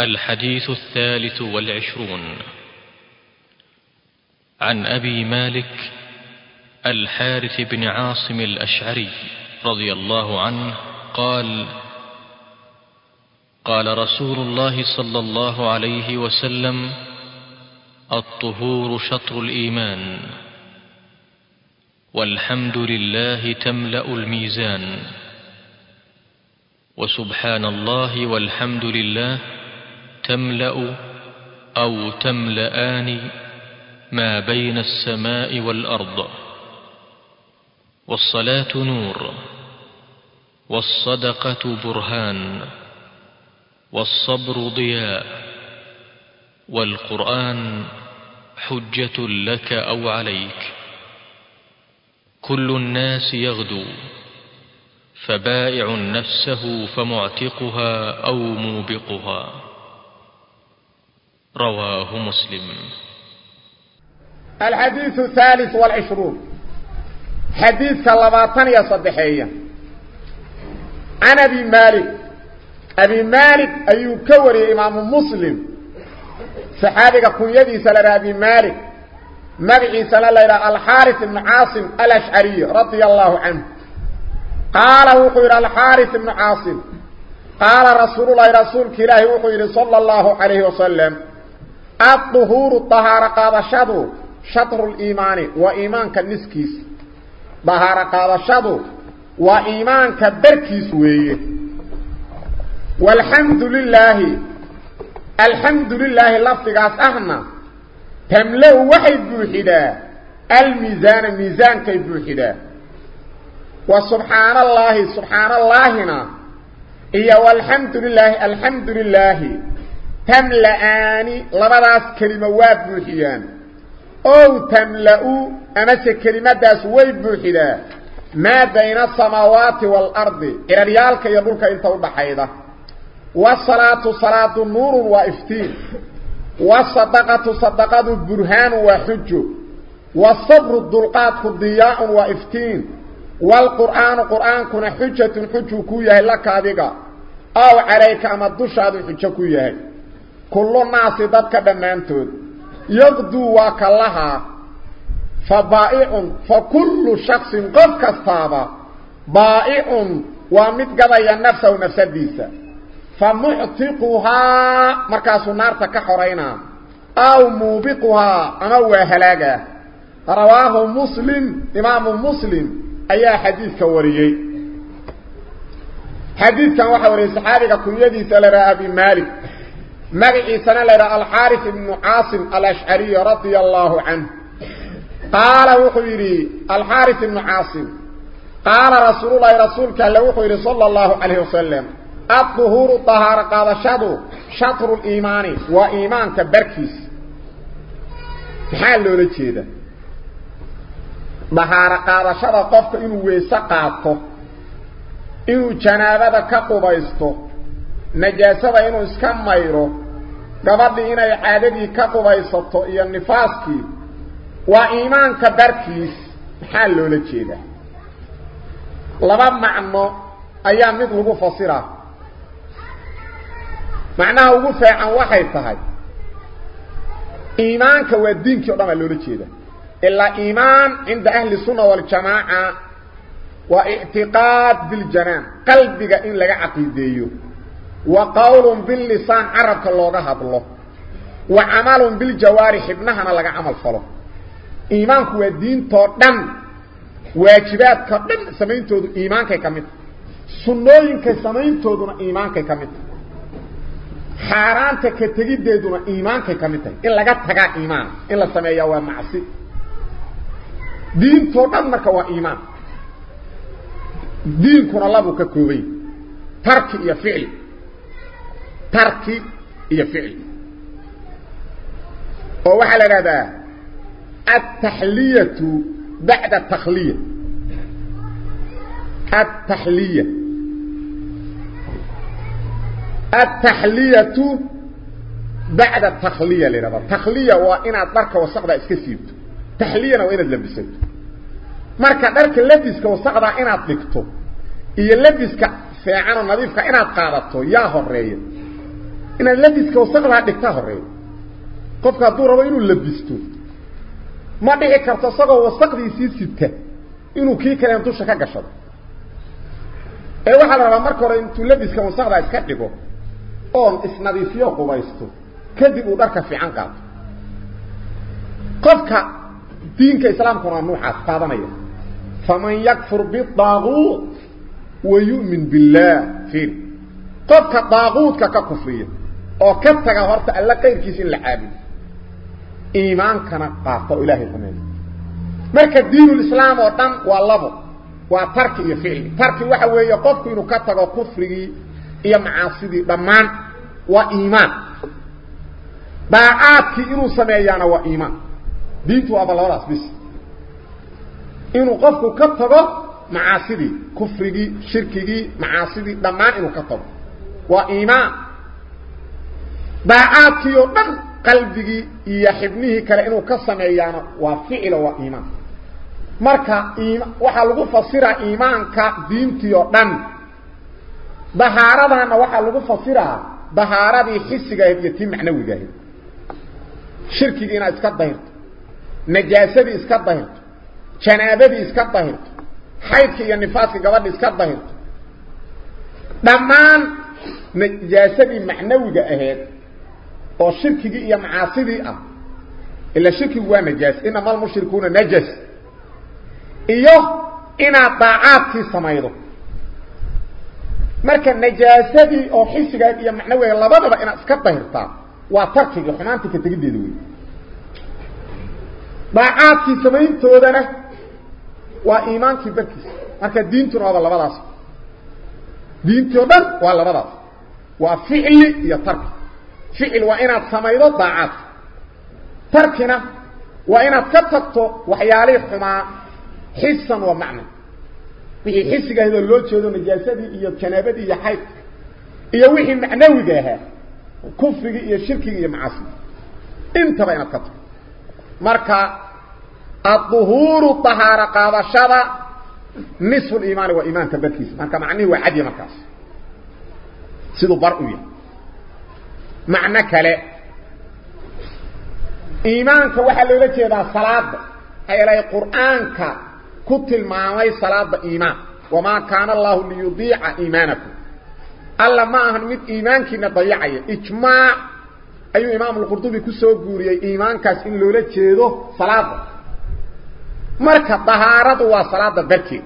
الحديث الثالث والعشرون. عن أبي مالك الحارث بن عاصم الأشعري رضي الله عنه قال قال رسول الله صلى الله عليه وسلم الطهور شطر الإيمان والحمد لله تملأ الميزان وسبحان الله والحمد لله تملأ أو تملأان ما بين السماء والأرض. والصلاة نور والصدقة برهان والصبر ضياء والقرآن حجة لك أو عليك. كل الناس يغدو فبائع نفسه فمعتقها أو موبقها. رواه مسلم. الحديث الثالث والعشرون. حديث كاللباطن صدحية عن أبي مالك. أبي مالك أيو كوري إمام مسلم. صحابك كنيدي سلر أبي مالك. مبعي سلر الحارث بن عاصم الأشعري رضي الله عنه. قال وقير الحارث بن عاصم. قال رسول الله رسولك الله وقير صلى الله عليه وسلم. الطهور الطهارة قادشادو شطر الإيمان وإيمان كالنسكيس. طهارة قادشادو وإيمان كالبركيس ويه والحمد لله الحمد لله لفتقاس أهنا تملأ وحيد بوحدا الميزان ميزان كي بوحدا وسبحان الله سبحان اللهنا إيا والحمد لله الحمد لله. تملأان لبداس كلمة وابوحيان أو تملأوا أمس كلمة داس ويبوحدا ما بين السماوات والأرض إلى ريالك يقولك إنت وضحيدا والصلاة صلاة نور وإفتين والصدقة صدقة برهان وحج والصبر الدلقات ضياء وإفتين والقرآن قرآن كنا حجة حج كويه لك هذا أو عليك أما الدشاد حجة كويه كل الناس ضدك دمانتود يغدو وكلها فبائع فكل شخص قد كستابا بائع ومد قضي النفس ونفس الديسة فمعتقها مركز النار تكحرينا أو موبقها. هو هلاقة. رواه مسلم إمام مسلم. أي حديث كوريي. حديث كان وحوري صحابك كنيدي سلر أبي سنة لرى الحارث بن عاصم الأشعري رضي الله عنه قال وحيري الحارث بن عاصم قال رسول الله رسولك الله وحيري صلى الله عليه وسلم الظهور الطهارة قال شدو شطر الإيمان وإيمان كبركيس محال لولا جيدا طهارة قال شدو قفك إنو ويساقاته إنو جنابة كقبيسته نجاسه انو اسكا مايرو غبدي اني عاددي كقبيسطو يا نفاسكي وا ايمان كبركيس حلو لجيده لبا معنى أيام مد لو فسرا معناه هو فعن وحي تهي ايمان كو دينك ودما لو لجيده الا ايمان عند أهل السنة والجماعه واعتقاد بالجنان قلبك ان لغا عقيديو وقول باللسان carrabka looga hadlo وعمل بالجوارح addimahana looga camal falo iimaanku waa diinta oo dhan waajibaadka oo dhan samayntoodu iimaanka ka mid sunooyinka samayntoodu iimaanka ka mid xaaraanta ka tegiddeedu iimaanka ka mid in laga tago iimaan in la sameeyaa waa macsi diinta oo dhan marka waa iimaan. Diinkuna labu ka koobay tarki iyo ficil. ترك هي فعل ووحل هذا التحلية بعد التخلية التحلية التحلية بعد التخلية لربا التخلية وإن أدرك وسقدا اسكسيبت تحلية وإن أدلبست marka dharka labiska wasaqda inaad dhigto iyo labiska fiican oo nadiifka inaad qaadato yaa horeeyo إن اللبسك وصغر عدك تهري قفك الدورة وإنه اللبستو ما دي إكرت صغر وصغر يسيسيتك إنه كي كلام توشكا قشر أي واحد ربما مركور إنه اللبسك وصغر عدك تهري أون إسنا دي فيوق ويستو كذب ودرك في عنقاط قفك دينك إسلام قرآن نوحا استاذنية فمن يكفر بالضاغوت ويؤمن بالله فين قفك الضاغوت كككفرين oo ka taga horta alla qayrkiisa in la caabudo iimaankana qaata oo ilaahay rumeeyo marka diinulislaam oo dhan waa labo waa tarki iyo ficli tarki waxa weeye qofku inuu ka tago kufrigii iyo macaasidii dhammaan waa iimaan daacaadkii inuu sameeyaana waa iimaan diintu waaba labadaas bis inuu qofku ka tago macaasidii kufrigii shirkigii macaasidii dhammaan inuu ka tago waa iimaan daacaadkii oo dhan qalbigii iyo xibnihii kale inuu ka sameeyaana waa ficilo waa iimaan marka waxaa lagu fasiraa iimaanka diintii oo dhan dahaaradana waxaa lagu fasiraa dahaaradii xisigahayd iyo tii macnawigahayd shirkigii inaad iska dahirto najaasadii iska dahirto janaabadii iska dahirto xaydka iyo nifaaska gabadha iska dahirto dhammaan najaasadii macnawiga ahayd oo shirkigii iyo macaasidii ah ila shirkigu waa najaas inama almushrikuuna najas iyo inaad daacaadkii samaydo marka najaasadii oo xisigaad iyo macnawiga labadaba inaad iska dahirtaa waa tarkigii xumaantii ka tegiddeeda wey daacaadkii samayntoodana waa iimaankii barkiisa marka diintuna waaba labadaas diintii o dhan waa labadaas waa ficli iyo tarki فعل وإن السميد ضعف تركنا وإن السبتت وحيالي الحماء حسا ومعنى. بحي حسك هذا اللوت شهده نجاسة إيا كنابات إيا حيث. إيا وحي معنوي بها. كفك إيا شرك إيا معاصم إنت بين القطر مركا الظهور الطهارة قاضى الشبا نصف الإيمان وإيمان تبكيس مركا معنى وعدي مركاس سيدو برؤية. Macnihii waa cadya markaas siduu bar u yahay macno kale iimaanka waxaa loola jeedaa salaada maxaa yeelay qur'aanka ku tilmaamay salaada iimaan wamaa kaana allahu liyudiica iimaanakum alla ma ahan mid iimaankiina dayacaya ijmaac ayuu imaam اlqurdubi ku soo guuriyey iimaankaas in loola jeedo salaada marka dahaaradu waa salaada barkeed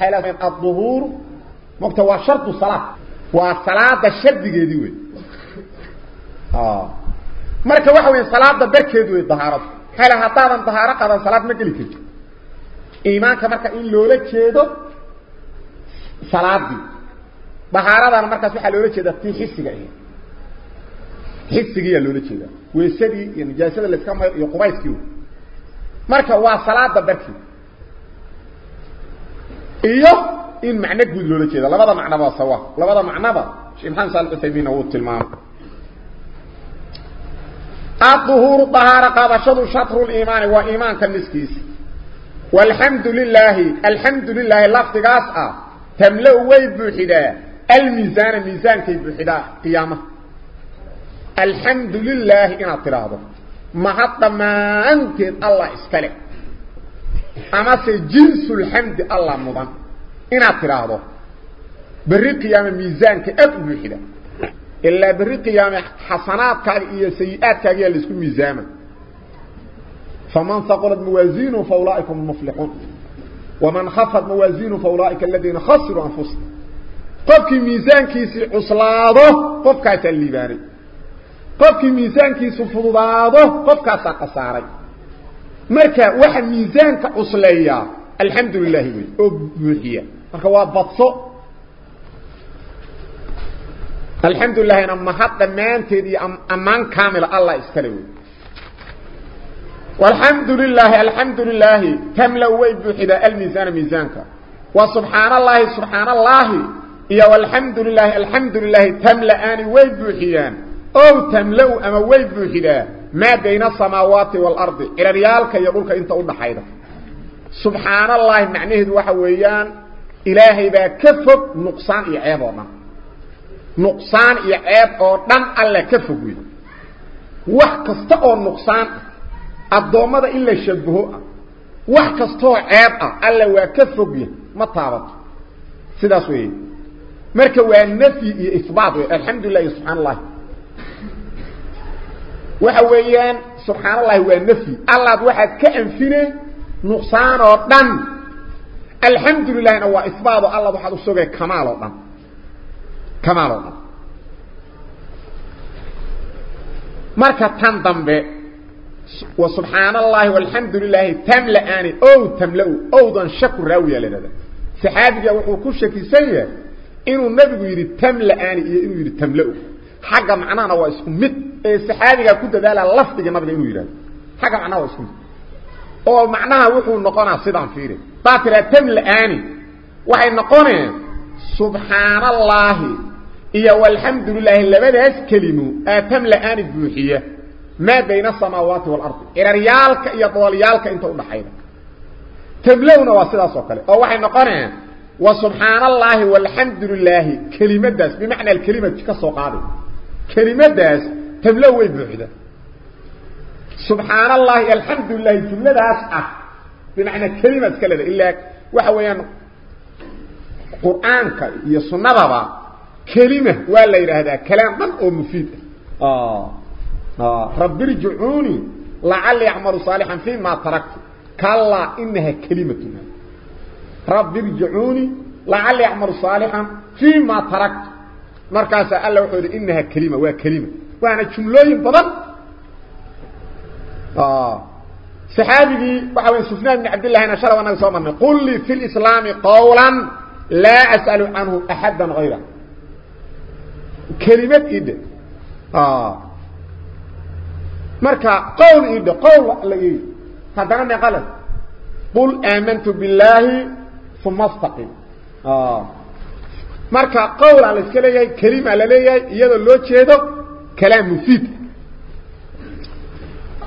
waxay aلظuhuur mogta waa shardu salaa waa salaada shardigeedii wey marka waxa weya salaada barkeed wey dahaaradu maxay la haddaadan dahaaro qadan salaad ma geli karti iimaanka marka in loola jeedo salaadii dahaaradana markaas waxaa loola jeedaa tii xisiga ahayd xisigiiyaa loola jeedaa weysadii iyo nijaasada la iska mayr iyo qubayskii marka waa salaada barkeed iyo in macno guud loola jeeda labada macnoba sawa labada macnoba sheekh maxamed saal uthaymiin uu tilmaamay الظهور طهارة قابشة شطر الإيمان وإيمان كالنسكيس والحمد لله الحمد لله لفظ قاسعة تملأ ويبوحدا الميزان ميزان كيبوحدا قيامة. الحمد لله إن اعتراضه ما حتى ما أنت الله اسكالك أما جنس الحمد الله مضان. إن اعتراضه بري قيامة ميزان كيبوحدا إلا بري حسنات كاقية سيئات كاقية اللي اسكو ميزاما. فمن ثقلت موازينه فأولئك هم المفلحون. ومن خفت موازينه فأولئك الذين خسروا أنفسهم. قفك ميزان كيسي عصلاده قفك الليباني قفك ميزان كيسي فضاده قفك ساقصاري مركا واحد ميزان كعصلية. الحمد لله. أبوحية مركا وابطسو الحمد لله انما حتى مانتدي أمان كامل الله اسكلوي والحمد لله الحمد لله تملا ويبحدا الميزان ميزانك وسبحان الله سبحان الله يا والحمد لله الحمد لله تملا ان ويبحيان أو تملا اما ويبحدا ما بين السماوات والارض إلى ريالك يقولك انت ودخايده سبحان الله معنيه waxa weeyaan ilaahay baa ka fog nuqsaan nuqsaan iyo ceeb oo dhan alle ka fog wey wax kasta oo nuqsaan ah addoommada in la shabaho ah wax kastaoo ceeb ah alle waa ka fogya ma taabato sidaas weeye marka waa nafyi iyo ihbaat wey alxamdulilah iyo subxaan allahi waxa weeyaan subxaan allahi waa nafyi allaad waxaad ka anfine nuqsaan oo dhan alxamdu lilahina waa ihbaat oo allaad waxaad usugay kamaal oo dhan كما رونا مركة تنضم بي وسبحان الله والحمد لله تملأني أو تملأ أو دان شكر راوية لنا سحابك وقوكو شكي سيئ إنو النبي يريد تملأني إيه إنو يريد تملأ حقا معنا نواسكم مت إيه سحابك كده دالة لفتك نبي إنو يريد. حقا معنا نواسكم أو معنا وقو نقونا صدام فيري. باترة تملأني وحي نقونا سبحان سبحان الله. إيا والحمد لله لماذا أسكلم آتم لآن الدوحية ما بين السماوات والأرض. إلا ريالك إيا طواليالك إنت أم حيرك تملون واسدا سوكالي. أو واحد نقرع وسبحان الله والحمد لله. كلمة داس. بمعنى الكلمة كيف سوكالي كلمة داس. تملون ويبوحدة سبحان الله الحمد لله. تملون داس. أح بمعنى كلمة كلمة إلا واحد ويان قرآنك يصنبه kelima waa la yidhaahdaa kalaam dhan oo mufiid ah رب ارجعوني. لعلي أعمل صالحا فيما تركت. كلا إنها كلمة. رب ارجعوني. لعلي أعمل صالحا فيما تركت. مركز الله وحيد إنها كلمة وكلمة وأنا جملوين بضل آه. صحابي وحوين سفنان بن عبد الله أنه صومنا قل لي في الإسلام قولا لا أسأل عنه أحدا غيره. إيده آه marka qowl idho qowl la yiri hadana ma qalad qul amantu billahi thumma istaqim ah marka qowl la iska leeyahay kalima la leeyahay iyadoo loo jeedo kalaam mufid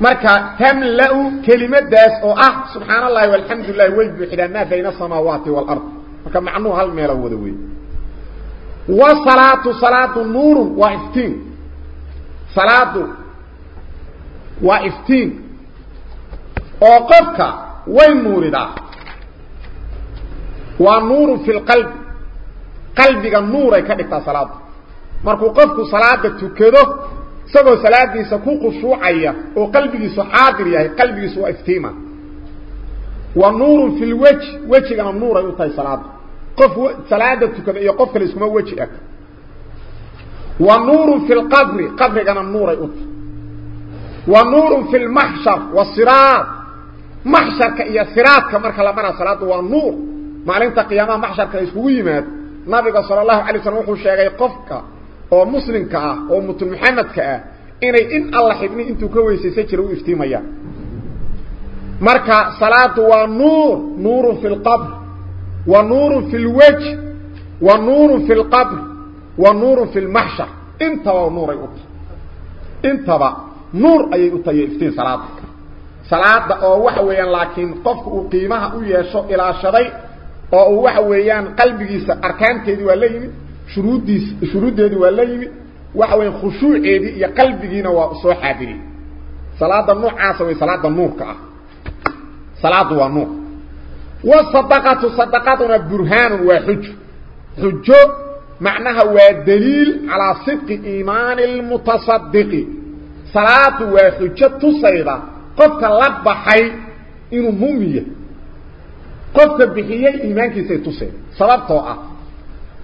marka tamla'u kalimadaas oo ah subhanallahi walhamdulillah way buuxdaa ma bayna samawati wal ard marka macnuu hal meel wada weey وصلاة صلاة نور وإفتين صلاة وإفتين أوقفك وين نور دا ونور في القلب. قلبك النور يكدك صلاة. مركو قفك صلاة تكده. سبو صلاة سكوك شوعية. وقلبك سحادر يهي قلبك سو إفتين ونور في الوجه. وجه النور يطي صلاة. Iyo qof kale iskuma weji eg wa nuurun fi lqabri qabrigana nuuray u tahay ونور في المحشر والصراط. محشر كإيا صراط كمركة لمرة صلاة والنور. ما لنت قيامة محشر كإسكو يمات نبي صلى الله عليه وسلم وحو شاقي قفك. أو مسلم كأه أو متن محمد كأه إني إن الله حبني إنتو كويسي سيكر ويفتيم اياه مركة صلاة والنور نور في القبر. ونور في الوجه ونور في القبر ونور في المحشر. انت ونور أي اطي انت با نور أي اطي إفتين صلاتك. صلاة أو وحويان لكن قف أو قيمها أو إلى شدي أو وحويان قلبك يسا اركانك يدو الليم شروط يدو الليم وحوين خشوع يدو يا قلبك ينو صلاة النور عاسوي صلاة النور كأه. صلاة ونور وصدقات صدقاتنا برهان وحج حج معناها ودليل على صدق إيمان المتصدق. صلاة وحجة تصيدة قفت لبحي إنه ممي قفت بحي إيمانك ستصيد صلاة طوعة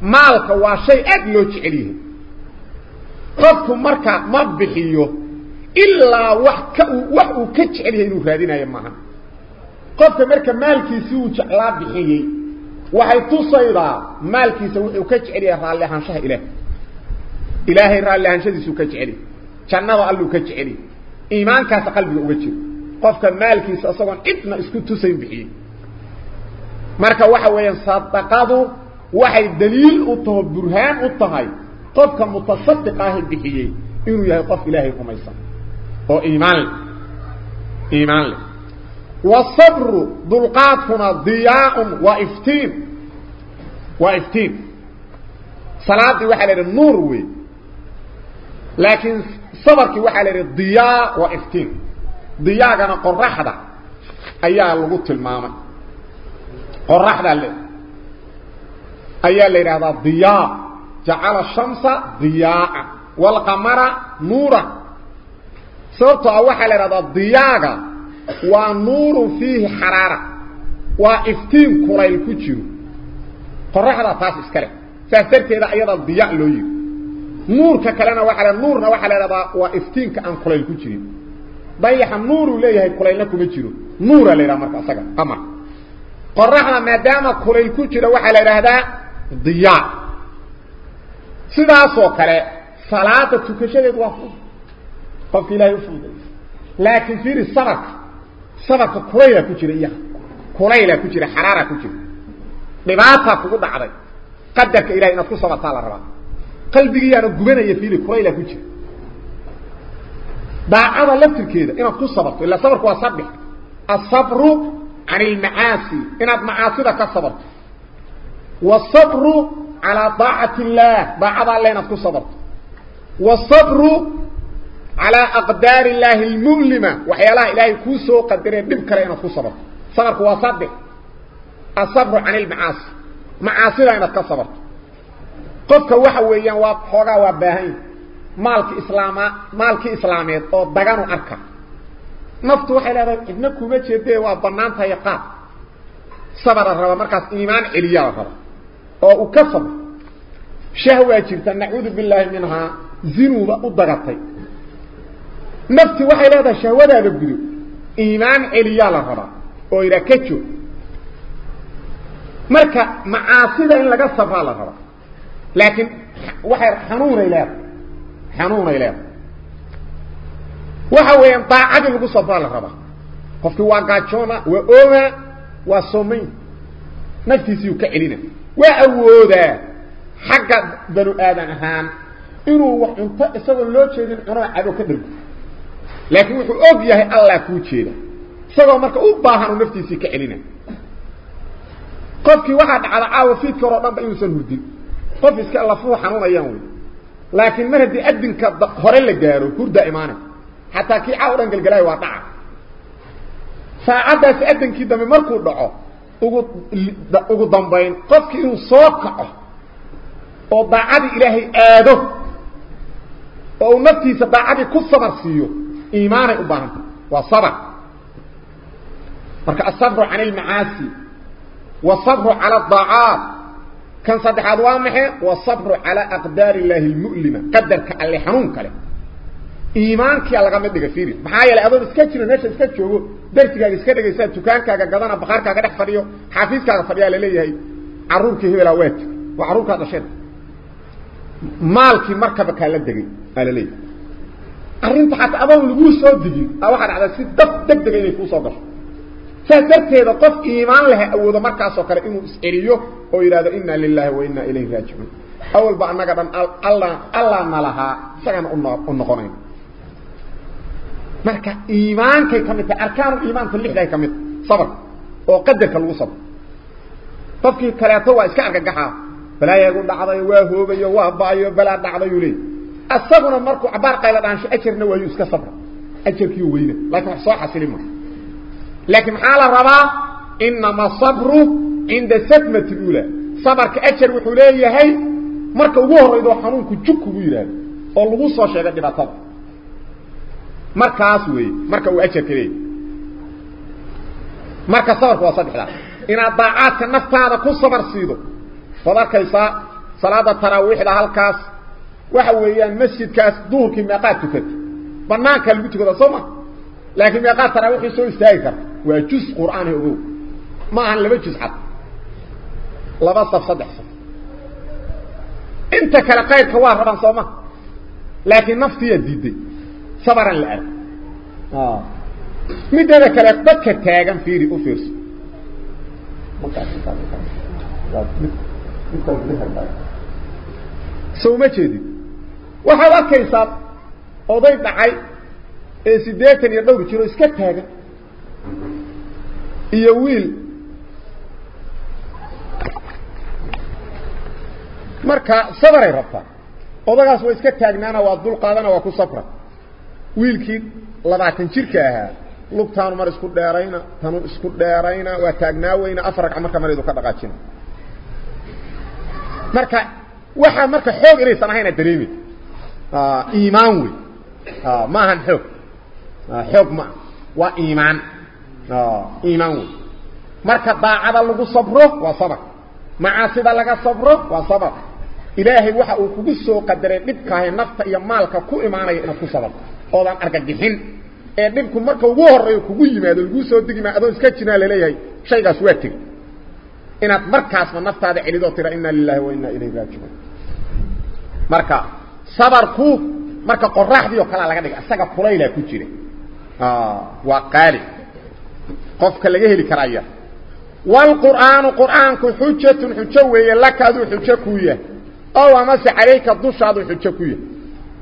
مالك وشيء شيء أدلوك عليه قفت مركة مبحيه إلا وحكو وحكو كتش عليه إنه هادين أيامها قف مركه مالكي سو جلا بخيي وهي تصيرا مالكي سو وكجعلي الله ان شاء الله الهي را الله ان شاء الله سو كجعلي جنبا الله كجعلي ايمانك في قلبي وجهي قف مالكي أصلا ابن اسكو تسين بخيي مركه وحا وين صدقادو وهي دليل أو تو برهان أو تهي قف متصدقا بخيي انه يا قف الهي قميصا أو ايمان ايمان لك. والصبر ضلقات هنا ضياء وافتين وافتين صلاة وحالة النور وي. لكن صبر وحالة الضياء وافتين ضياء كان قرحة أيها اللغوط المامة قرحة اللي أيها اللي هذا ضياء. جعل الشمس ضياء. والقمر نورا. صبرت وحالة الضياء ونور فيه حرارة وإفتين كليل كتير قرح هذا طاس إسكالي فأسرت إذا أيضا الضياء لوي نور كالانا وحالا نور نوحالا وإفتين كأن كليل كتير بايح النور ليه كليل لكم كتير نور ليه رامرك أساقا أما قرح ما دام كليل كتير وحالا هذا الضياء سداسو كالي صلاة تكشد وفو ففي لا يفضل لكن في رسالك sabarka kulaylaa ku jira iyaha kulaylaa ku jira xaraaraa ku jira dhibaataa kugu dhacday qadarka ilahay inaad ku sabartaa la rabaa qalbigiiyaana gubanaya fiili kulaylaa ku jira daacada laftirkeeda inaad ku sabarto illa sabarku waa sabix asabru can ilmacaasi inaad macaasida ka sabarto wasabru calaa daacati illaah daacada alle inaad ku sabarto wasabru على أقدار الله المظلمة وحيا الله إلهي كوسو قدره دبك لأينا كوسو صبرك وصده الصبر عن المعاص معاصي لأينا كصبر قفك وحويا وحوغا وباهين مالك إسلام مالك إسلامي أو بغانو أركا. نفط وحيا الله إبنكو ميشي ديه وابنان تايقا صبر الرب مركز إيمان إليا وفر أو كصبر شهوة جرتا نعوذ بالله منها. زنوبة ودغطي joog marka macaasida in laga sabraa la rabaa laakiin waxay xanuunay leedahay xanuunay leedahay waxa weeyaan daacadii lagu sabraa la rabaa qofkii waa gaajoona waa ooga waa soomayn naftiisiiu ka celina waa awoodaa xagga banu aadan ahaan inuu wax cunto isagoo loo jeedin cunoo cado ka dhargo laakiin wuxuu og yahay allah kuu jeeda isagoo marka u baahan uu naftiisii ka celina qofkii waxaa dhacda caawa fiidka hore o dhan ba inuusan hurdin qof iska lafuhu xanuunayaan wey laakiin mar haddii adinka hore la gaaro hurda imaana xataa kii caaw dhan galgalaayo waa dhaca saacaddaasi adankii dambe markuu dhaco ugu ugu dambayn qofkii inuu soo kaco oo daacadii ilaahay aado oo uu naftiisa daacadii ku sabar siiyo إيمان أبانا وصبر مركا الصبر عن المعاسي وصبر على الضعاف كان صدح أدوامه وصبر على أقدار الله المؤلمة قدر كألي حنونك له إيمان كي ألغى مدك فيه بحايا لأضب سكتش من هشة سكتش وقو درتك سكتش يساد تكانك قدنا بخارك قدح فريو حافيزك فريو للي هاي عرورك هو الأوات وعرورك هذا شد مالك مركبك ألدك ألليه si dab deg dega inay kuu soo gasho saas darteeda qof iimaan laha awoodo markaasoo kale inuu isceliyo oo yidhahdo inna lilahi wa inna ilayhi raajicuun awalba annaga dhan alla allaa na lahaa isagana u noqonayn marka iimaankay ka mid tahay arkaanu iimaanka lixday ka mid sabarka oo qadarka lagu sabro qofkii kaleeto waa iska argagaxaa balaayagu dhacday waa hoogayo waa baayo balaa dhacdayuu leey أصابنا مركو عبار قيلة عنش أجر نوى يوسك صبر أجر كيو وينة لكن صاحة سلمة لكن حال الربا إنما صبره عند ستمة الأولى. صبر كأجر وحولية هاي مركو وهر إذا حنونك جوك ويرا فالغصة شهدت لها صبر مركو أسوي مركو أجر كري. مركو صبر كوا صدح لها إن الضاعات النفط هذا كو صبر سيدو فضر كيسا صلاة التراويح لها الكاس. Waxa weeyaan masjidkaas duhurkii meeqaad tukata banaankaa lagu tukada soo ma laakiin meeqaad taraawiixii soo istaagi karta waa juz qur'aan ah ogow ma ahan laba juz cad laba saf saddex saf inta kale qayrka waa rabaan soo ma laakiin naftiyaa diiday sabaran la arg mideeda kale dadka taagan fiiri u fiirso so uma jeedid waxaad arkaysaa oday dhacay ee siddeetan iyo dhowr jiro iska taagan iyo wiil marka sabray rabtaa odagaas waa iska taagnaana waa dul qaadana waa ku safra wiilkii labaatan jirka ahaa lugtaanu mar isku dheerayna tanu isku dheerayna waa taagnaaweyna afar ragca marka maridu ka dhaqaajina marka waxaa marka xoog inaysan ahayna dareemi wey ma ahan xoog xoog ma waa iimaan iimaan wey marka daacada lagu sabro waa sabr macaasida laga sabro waa sabr ilaahay waxa uu kugu soo qadaray dhibkaahay nafta iyo maalka ku imaanaya inaad ku sabarto oodan argagixin ee dhibku marka ugu horeeyo kugu yimaado lagu soo digi maa adoo iska jinaa laleeyahay shaygaas waa tegi inaad markaasba naftaada celido tira inna lillahi wa inna ilayhi raaji'un marka sabarku marka qoraxdii oo kala laga dhigay asaga kulayla ku jira. Ah waa qaali. Qofka laga heli karaya wal qur'aanu qur'aanku hujjatun hujja weeye laka adu hujja ku yahay. Oo ama si calayka dushaadu hujja ku yahay.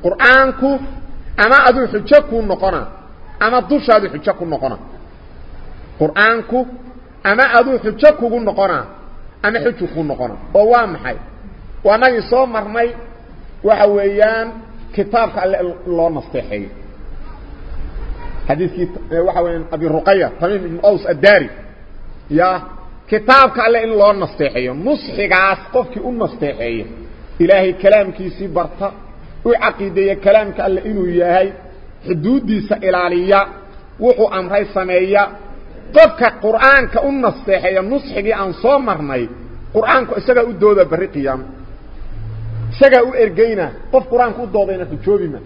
Qur'aanku ama adu hujja ku noqona ama dushaadu hujja ku noqona qur'aanku ama adu hujja kugu noqona ama hujja ku noqona oo waa maxay? Waa nabi soo marnay waxa weeyaan kitaabka loo nasteexay xadiiskii waxa weeyaan abi ruqayya tamim ibn aws ad-dari ya kitaabka alle in loo nasteexayo nusxigaas qofkii u nasteexeeyo ilaahay kalaamkiisii barta u caqiideeya kalaamka alle inuu yahay xuduudiisa ilaaliya wuxuu amray sameeya qofka qur'aanka u nasteexeeya nusxigii aan soo marnay qur'aanku isagaa u dooda barri qiyaamo isagaa u ergeyna qof qur'aanka u doodayna xujoobima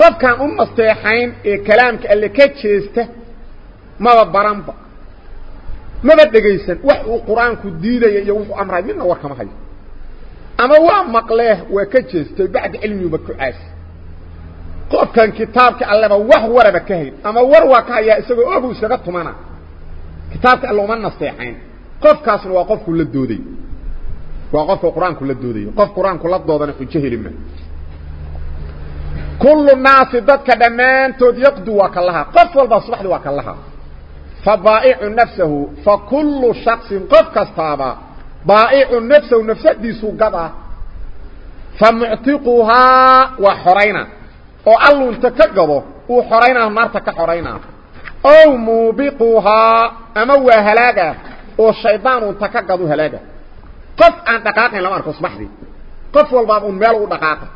qofkaan u nasteexayn ee kalaamka alle ka jeesta maba baranba maba dhegaysan wax uu qur'aanku diidaya iyo wuxuu amray midna war kama hayo ama waa maqlee waa ka jeestay bacda cilmiguba ku caasi qofkan kitaabka alleba wax waraba ka hayn ama war waa ka hayaa isagoo ogu isaga tumana kitaabka alle uma nasteexayn qofkaasna waa qofku la dooday وقف القرآن كل الدودية قف القرآن كل الدودية في الجهل من كل الناس ضدك دمان يقدو الله قف والبصبح دوك الله فبائع نفسه فكل شخص قف كستابا بائع نفسه نفسه دي سوقبا فمعتقها وحرينة وقالوا انت كقبه وحرينة مارتك حرينة أو موبقوها اما هو والشيطان انت كقبه walbaaba un meel u dhaqaaqa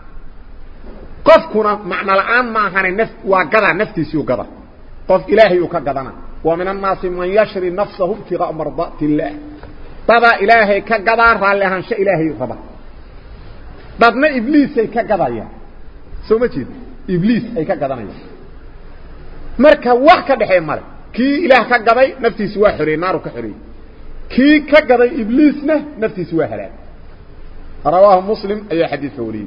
qofkuna macno la'aan ma ahane naf waa gadaa naftiisiiu gada qof ilaahay uu ka gadana wa min annaasi man yashri nafsahu ibtiqaa'a mardaati illaah dadaa ilaahay ka gadaa raalli ahaansho ilaahay raba dadna ibliisay ka gadayaan soo ma jeed ibliis ay ka gadanayaan marka wax ka dhexee male kii ilaah ka gaday naftiisi waa xoreeyey naaru ka xoreeyey كي كقضي إبليسنا نفسي سوى رواه مسلم أي حديث فوليه